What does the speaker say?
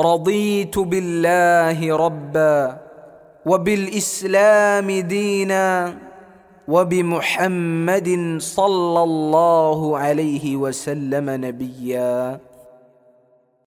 رضيت بالله ربا وبالإسلام دينا وبمحمد صلى الله عليه وسلم نبيا.